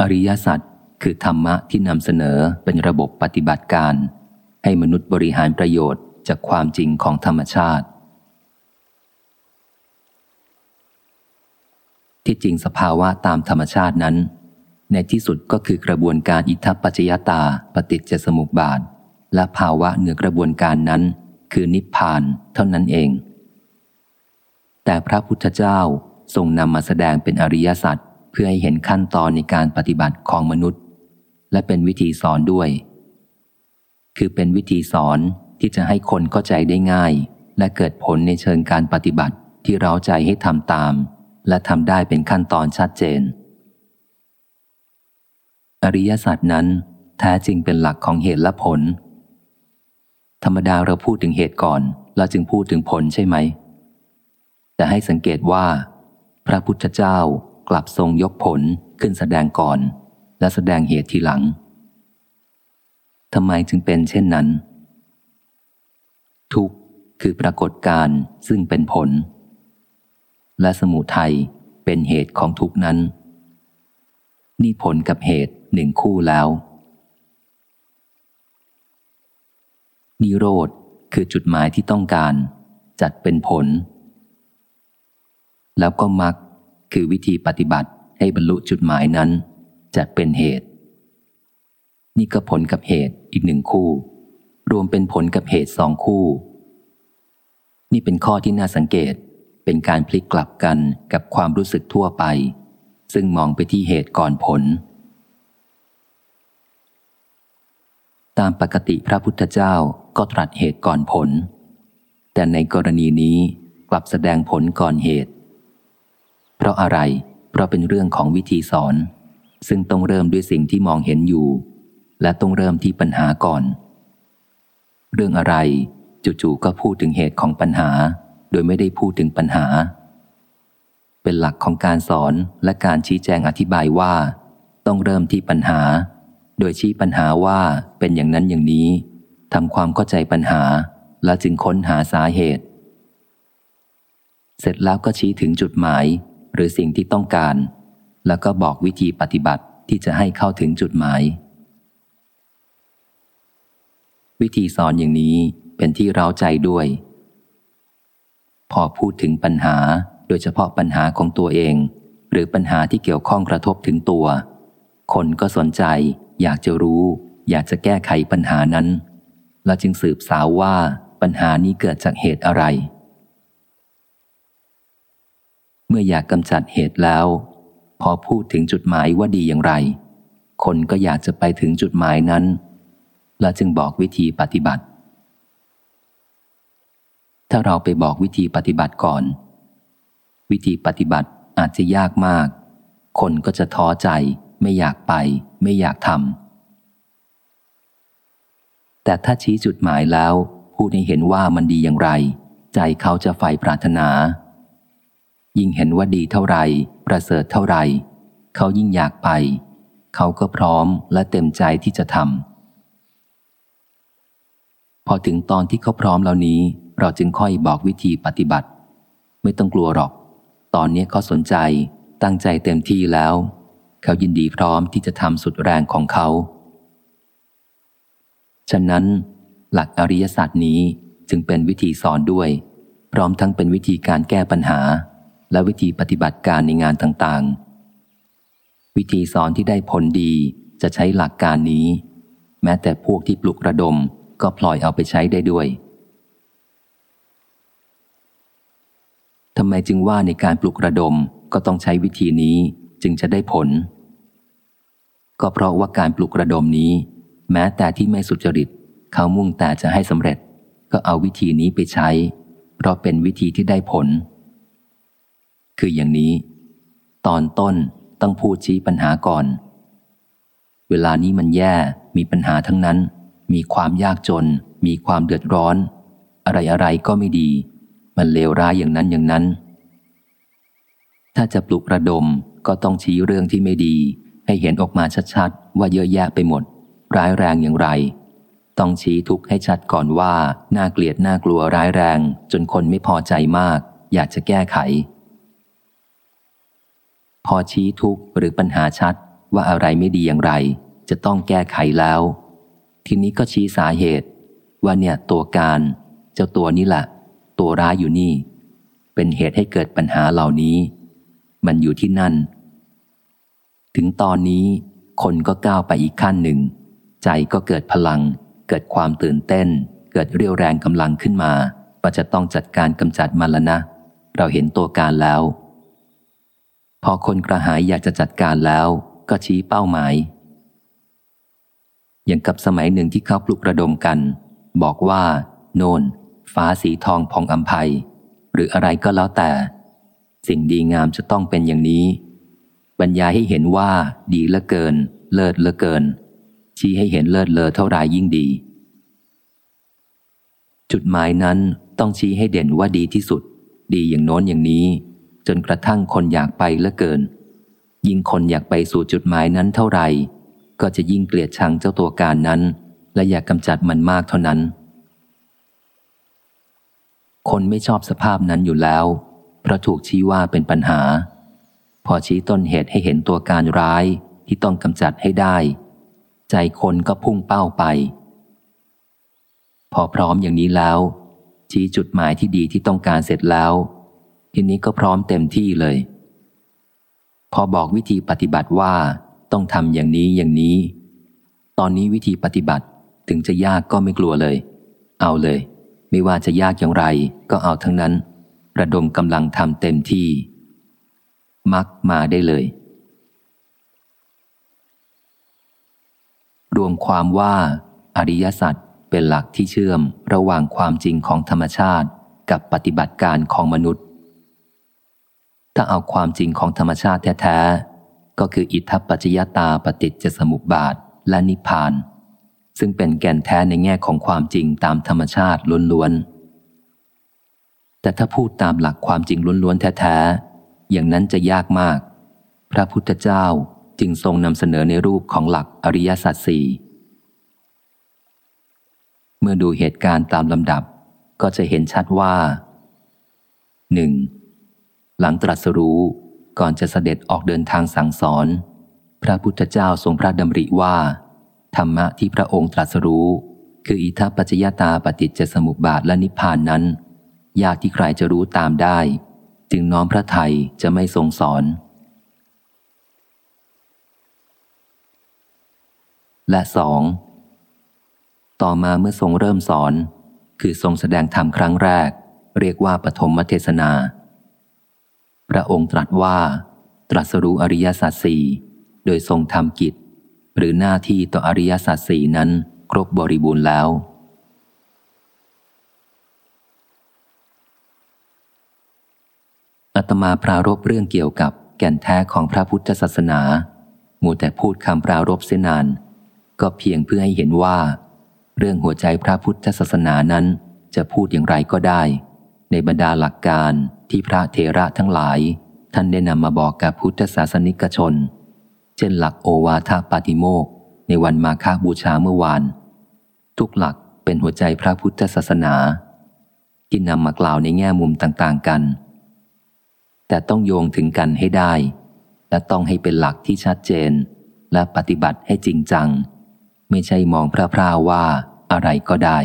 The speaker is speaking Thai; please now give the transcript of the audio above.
อริยสัจคือธรรมะที่นำเสนอเป็นระบบปฏิบัติการ ให้มนุษย์บริหารประโยชน์จากความจริงของธรรมชาติ ที่จริงสภาวะตามธรรมชาตินั้น ในที่สุดก็คือกระบวนการอิทัปปัจจยตาปฏิจจสมุปบาท และภาวะเหนือกระบวนการนั้น คือนิพพานเท่านั้นเอง แต่พระพุทธเจ้าทรงนำมาแสดงเป็นอริยสัจ เพื่อให้เห็นขั้นตอนในการปฏิบัติของมนุษย์ และเป็นวิธีสอนด้วย คือเป็นวิธีสอนที่จะให้คนเข้าใจได้ง่าย และเกิดผลในเชิงการปฏิบัติที่เราใจให้ทำตาม และทำได้เป็นขั้นตอนชัดเจน อริยสัจนั้น แท้จริงเป็นหลักของเหตุและผล ธรรมดาเราพูดถึงเหตุก่อน เราจึงพูดถึงผลใช่ไหม แต่ให้สังเกตว่า พระพุทธเจ้า กลับทรงยกผลขึ้นแสดงก่อน และแสดงเหตุทีหลังทำไมจึงเป็นเช่นนั้น ทุกข์คือปรากฏการซึ่งเป็นผล และสมุทัยเป็นเหตุของทุกนั้น นี่ผลกับเหตุหนึ่งคู่แล้ว นิโรธคือจุดหมายที่ต้องการ จัดเป็นผล แล้วก็มรร คือวิธีปฏิบัติให้บรรลุจุดหมายนั้นจัดเป็นเหตุ นี่ก็ผลกับเหตุอีกหนึ่งคู่ รวมเป็นผลกับเหตุสองคู่ นี่เป็นข้อที่น่าสังเกตเป็นการพลิกกลับกันกับความรู้สึกทั่วไป ซึ่งมองไปที่เหตุก่อนผล ตามปกติพระพุทธเจ้าก็ตรัสเหตุก่อนผล แต่ในกรณีนี้กลับแสดงผลก่อนเหตุ เพราะอะไร เพราะเป็นเรื่องของวิธีสอน ซึ่งต้องเริ่มด้วยสิ่งที่มองเห็นอยู่ และต้องเริ่มที่ปัญหาก่อน เรื่องอะไร จู่ๆก็พูดถึงเหตุของปัญหา โดยไม่ได้พูดถึงปัญหา เป็นหลักของการสอนและการชี้แจงอธิบายว่า ต้องเริ่มที่ปัญหา โดยชี้ปัญหาว่าเป็นอย่างนั้นอย่างนี้ทำความเข้าใจปัญหา แล้วจึงค้นหาสาเหตุ เสร็จแล้วก็ชี้ถึงจุดหมาย หรือสิ่งที่ต้องการ แล้วก็บอกวิธีปฏิบัติที่จะให้เข้าถึงจุดหมาย วิธีสอนอย่างนี้เป็นที่เราใจด้วย พอพูดถึงปัญหาโดยเฉพาะปัญหาของตัวเอง หรือปัญหาที่เกี่ยวข้องกระทบถึงตัว คนก็สนใจ อยากจะรู้ อยากจะแก้ไขปัญหานั้นเราจึงสืบสาวว่าปัญหานี้เกิดจากเหตุอะไร มื่ออยากกำจัดเหตุแล้ว พอพูดถึงจุดหมายว่าดีอย่างไร คนก็อยากจะไปถึงจุดหมายนั้น และจึงบอกวิธีปฏิบัติ ถ้าเราไปบอกวิธีปฏิบัติก่อน วิธีปฏิบัติอาจจะยากมาก คนก็จะท้อใจ ไม่อยากไป ไม่อยากทำแต่ถ้าชี้จุดหมายแล้ว พูดให้เห็นว่ามันดีอย่างไร ใจเขาจะใฝ่ปรารถนา ยิ่งเห็นว่าดีเท่าไรประเสริฐเท่าไรเขายิ่งอยากไป เขาก็พร้อมและเต็มใจที่จะทำพอถึงตอนที่เขาพร้อมเหล่านี้ เราจึงค่อยบอกวิธีปฏิบัติ ไม่ต้องกลัวหรอก ตอนนี้เขาสนใจตั้งใจเต็มที่แล้ว เขายินดีพร้อมที่จะทำสุดแรงของเขา ฉะนั้น หลักอริยสัจนี้จึงเป็นวิธีสอนด้วย พร้อมทั้งเป็นวิธีการแก้ปัญหา และวิธีปฏิบัติการในงานต่างๆ วิธีสอนที่ได้ผลดีจะใช้หลักการนี้ แม้แต่พวกที่ปลุกระดมก็พลอยเอาไปใช้ได้ด้วยทำไมจึงว่าในการปลุกระดมก็ต้องใช้วิธีนี้จึงจะได้ผล ก็เพราะว่าการปลุกระดมนี้ แม้แต่ที่ไม่สุจริต เขามุ่งแต่จะให้สำเร็จ ก็เอาวิธีนี้ไปใช้ เพราะเป็นวิธีที่ได้ผล คืออย่างนี้ ตอนต้นต้องพูดชี้ปัญหาก่อน เวลานี้มันแย่มีปัญหาทั้งนั้น มีความยากจน มีความเดือดร้อน อะไรอะไรก็ไม่ดี มันเลวร้ายอย่างนั้นอย่างนั้น ถ้าจะปลุกระดมก็ต้องชี้เรื่องที่ไม่ดี ให้เห็นออกมาชัดๆ ว่าเยอะแยะไปหมด ร้ายแรงอย่างไร ต้องชี้ทุกข์ให้ชัดก่อนว่า น่าเกลียดน่ากลัวร้ายแรง จนคนไม่พอใจมาก อยากจะแก้ไข พอชี้ทุกข์หรือปัญหาชัดว่าอะไรไม่ดีอย่างไร จะต้องแก้ไขแล้ว ทีนี้ก็ชี้สาเหตุ ว่าเนี่ยตัวการ เจ้าตัวนี้แหละตัวร้ายอยู่นี่ เป็นเหตุให้เกิดปัญหาเหล่านี้ มันอยู่ที่นั่น ถึงตอนนี้คนก็ก้าวไปอีกขั้นหนึ่ง ใจก็เกิดพลัง เกิดความตื่นเต้น เกิดเรียวแรงกำลังขึ้นมาว่าจะต้องจัดการกำจัดมันแล้วนะ เราเห็นตัวการแล้ว พอคนกระหายอยากจะจัดการแล้วก็ชี้เป้าหมาย อย่างกับสมัยหนึ่งที่เขาปลุกระดมกัน บอกว่า โนนฟ้าสีทองพองอัมภัย หรืออะไรก็แล้วแต่ สิ่งดีงามจะต้องเป็นอย่างนี้ บรรยายให้เห็นว่าดีเหลือเกิน เลิศเหลือเกิน ชี้ให้เห็นเลิศเลอเท่าไรยิ่งดี จุดหมายนั้นต้องชี้ให้เด่นว่าดีที่สุด ดีอย่างโน้นอย่างนี้ จนกระทั่งคนอยากไปเหลือเกิน ยิ่งคนอยากไปสู่จุดหมายนั้นเท่าไหร่ ก็จะยิ่งเกลียดชังเจ้าตัวการนั้น และอยากกำจัดมันมากเท่านั้น คนไม่ชอบสภาพนั้นอยู่แล้ว เพราะถูกชี้ว่าเป็นปัญหา พอชี้ต้นเหตุให้เห็นตัวการร้ายที่ต้องกำจัดให้ได้ ใจคนก็พุ่งเป้าไป พอพร้อมอย่างนี้แล้ว ชี้จุดหมายที่ดีที่ต้องการเสร็จแล้ว ทีนี้ก็พร้อมเต็มที่เลย พอบอกวิธีปฏิบัติว่าต้องทำอย่างนี้อย่างนี้ ตอนนี้วิธีปฏิบัติถึงจะยากก็ไม่กลัวเลย เอาเลย ไม่ว่าจะยากอย่างไรก็เอาทั้งนั้น ระดมกำลังทำเต็มที่ มักมาได้เลย รวมความว่าอริยสัจเป็นหลักที่เชื่อมระหว่างความจริงของธรรมชาติกับปฏิบัติการของมนุษย์ ถ้าเอาความจริงของธรรมชาติแท้ๆ ก็คืออิทธปัจจยตาปฏิจจสมุปบาทและนิพพาน ซึ่งเป็นแก่นแท้ในแง่ของความจริงตามธรรมชาติล้วนๆ แต่ถ้าพูดตามหลักความจริงล้วนๆ แท้ๆ อย่างนั้นจะยากมาก พระพุทธเจ้าจึงทรงนำเสนอในรูปของหลักอริยสัจสี่เมื่อดูเหตุการณ์ตามลำดับก็จะเห็นชัดว่าหนึ่ง หลังตรัสรู้ก่อนจะเสด็จออกเดินทางสั่งสอน พระพุทธเจ้าทรงพระดำริว่า ธรรมะที่พระองค์ตรัสรู้ คืออิทัปปัจจยตาปฏิจจสมุปบาทและนิพพานนั้น ยากที่ใครจะรู้ตามได้ จึงน้อมพระไทยจะไม่ทรงสอน และสองต่อมาเมื่อทรงเริ่มสอน คือทรงแสดงธรรมครั้งแรก เรียกว่าปฐมเทศนา พระองค์ตรัสว่า ตรัสรู้อริยสัจสี่โดยทรงทำกิจ หรือหน้าที่ต่ออริยสัจสี่นั้นครบบริบูรณ์แล้ว อัตมาปรารบเรื่องเกี่ยวกับแก่นแท้ของพระพุทธศาสนา มูแต่พูดคำปรารบเสนาน ก็เพียงเพื่อให้เห็นว่า เรื่องหัวใจพระพุทธศาสนานั้นจะพูดอย่างไรก็ได้ ในบรรดาหลักการ ที่พระเทระทั้งหลาย ท่านได้นำมาบอกกับพุทธศาสนิกชน เช่นหลักโอวาทปาติโมกในวันมาฆบูชาเมื่อวาน ทุกหลักเป็นหัวใจพระพุทธศาสนา ที่นำมากล่าวในแง่มุมต่างๆกัน แต่ต้องโยงถึงกันให้ได้ และต้องให้เป็นหลักที่ชัดเจน และปฏิบัติให้จริงจัง ไม่ใช่มองพระพราว่าอะไรก็ได้